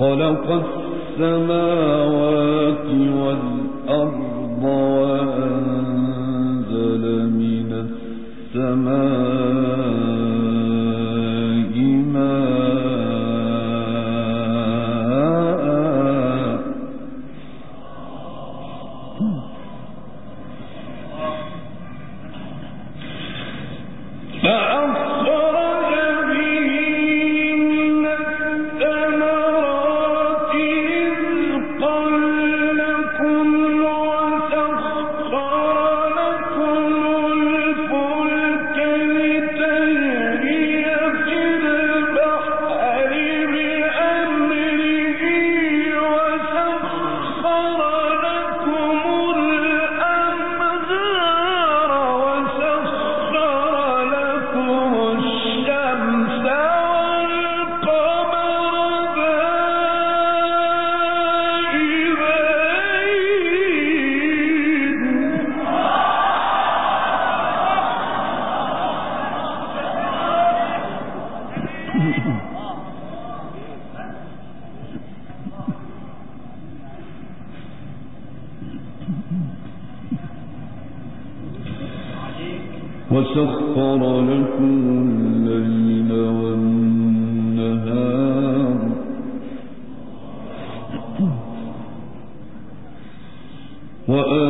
خلق السماوات والأرض وأنزل من السماوات وآل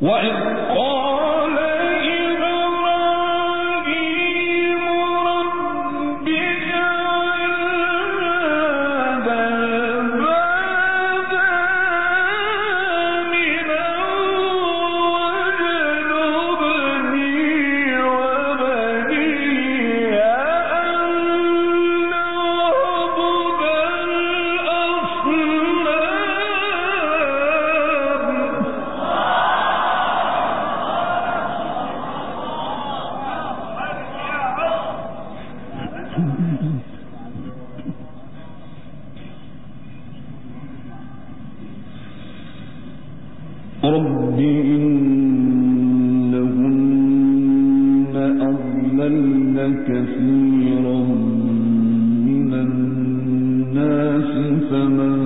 وإذ فمن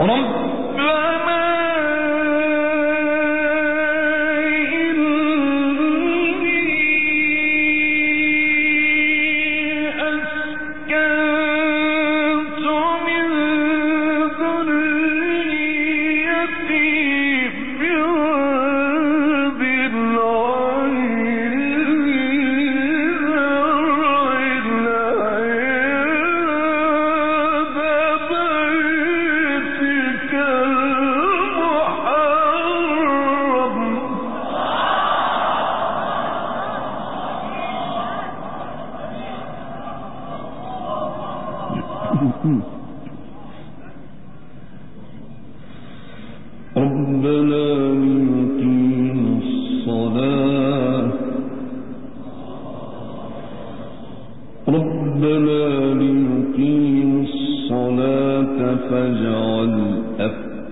ربنا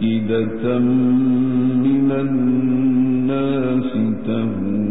أفئدة من الناس تهوي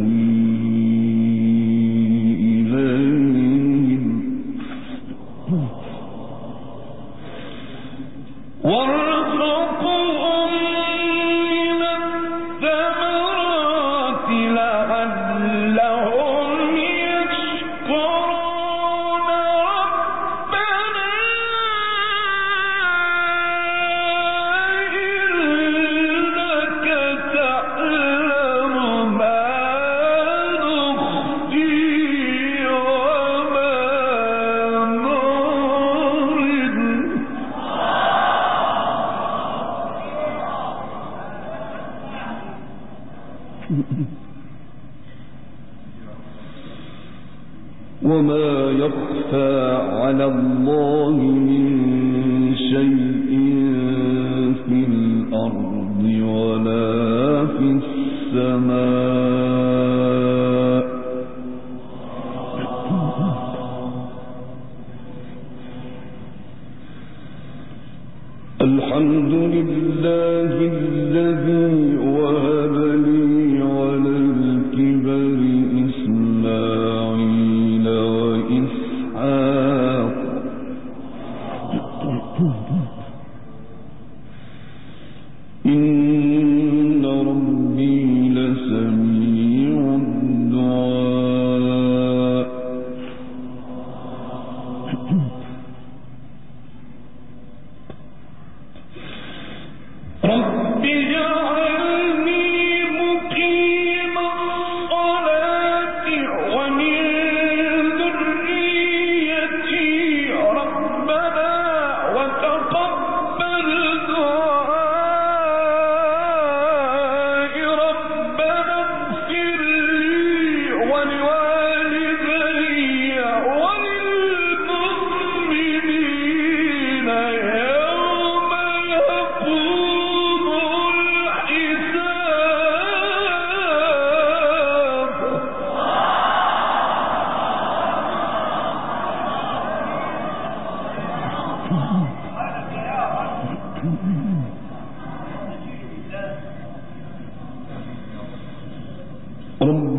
الأرض ولا في السماء. إن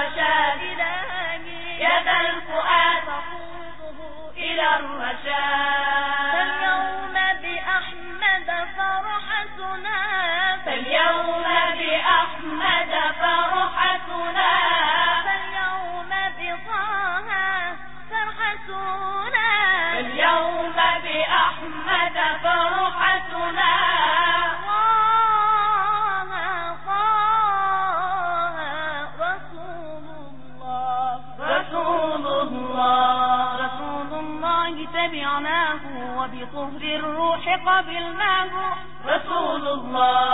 وشاهدا يا ذا الفؤاد تقوده إلى الرشاد طهر الروح قبل ما هو. رسول الله